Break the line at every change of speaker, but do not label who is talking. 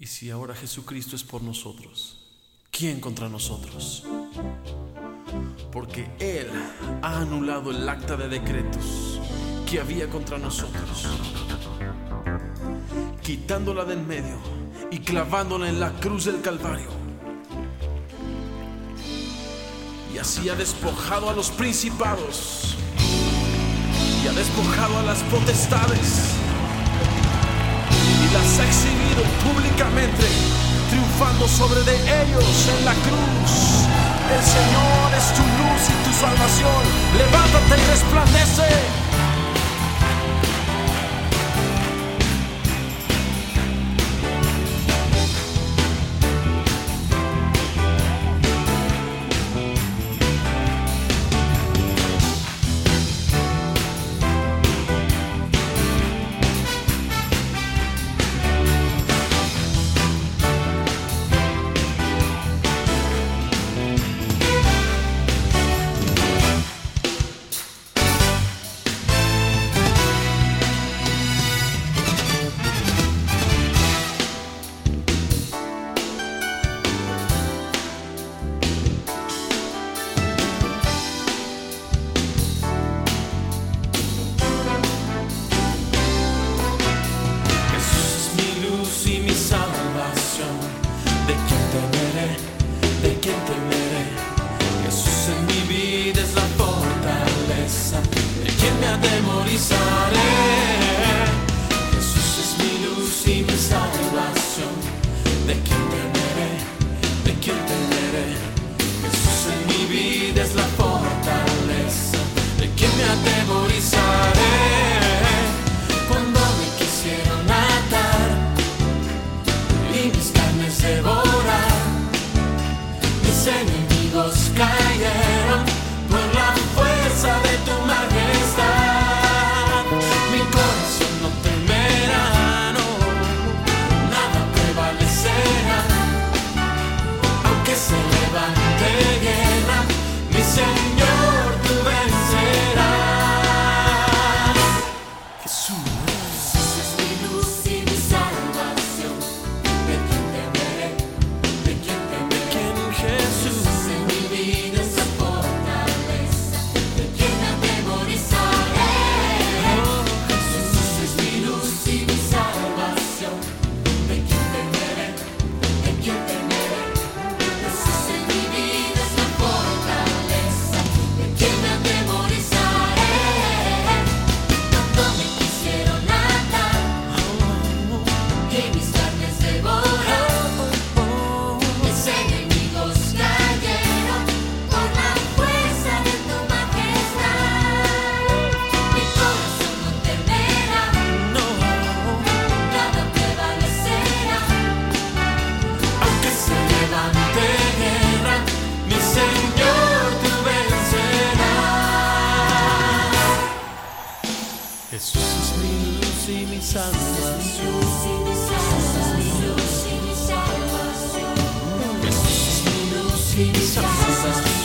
Y si ahora Jesucristo es por nosotros, ¿quién contra nosotros? Porque Él ha anulado el acta de decretos que había contra nosotros, quitándola del medio y clavándola en la cruz del Calvario. Y así ha despojado a los principados y ha despojado a las potestades ha exhibido públicamente, triunfando sobre de ellos en la cruz. El Señor es tu luz y tu salvación. Levántate y resplandece. ¿De quién temeré? ¿De quién temeré? Jesús en mi vida es la fortaleza. ¿De quién me atemorizaré? Jesús es mi luz y mi salvación. ¿De quién temeré? ¿De quién temeré? Jesús en mi vida es la fortaleza. ¿De quién me atemorizaré? cuando me quisieron matar y mis salvación.